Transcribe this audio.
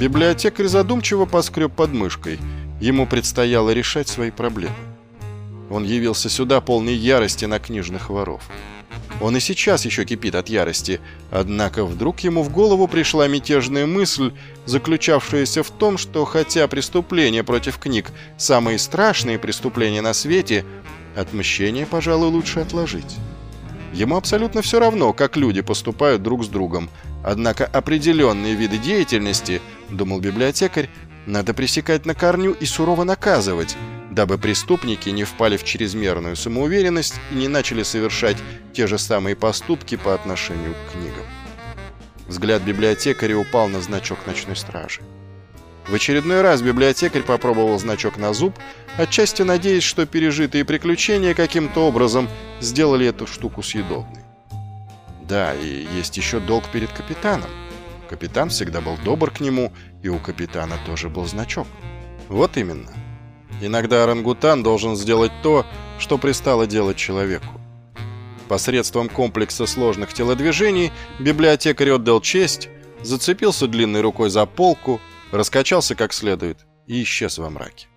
Библиотекарь задумчиво поскреб под мышкой. Ему предстояло решать свои проблемы. Он явился сюда полной ярости на книжных воров. Он и сейчас еще кипит от ярости, однако вдруг ему в голову пришла мятежная мысль, заключавшаяся в том, что хотя преступления против книг – самые страшные преступления на свете, отмщение, пожалуй, лучше отложить. Ему абсолютно все равно, как люди поступают друг с другом, однако определенные виды деятельности, думал библиотекарь, надо пресекать на корню и сурово наказывать – дабы преступники не впали в чрезмерную самоуверенность и не начали совершать те же самые поступки по отношению к книгам. Взгляд библиотекаря упал на значок ночной стражи. В очередной раз библиотекарь попробовал значок на зуб, отчасти надеясь, что пережитые приключения каким-то образом сделали эту штуку съедобной. Да, и есть еще долг перед капитаном. Капитан всегда был добр к нему, и у капитана тоже был значок. Вот именно. Иногда орангутан должен сделать то, что пристало делать человеку. Посредством комплекса сложных телодвижений библиотекарь отдал честь, зацепился длинной рукой за полку, раскачался как следует и исчез во мраке.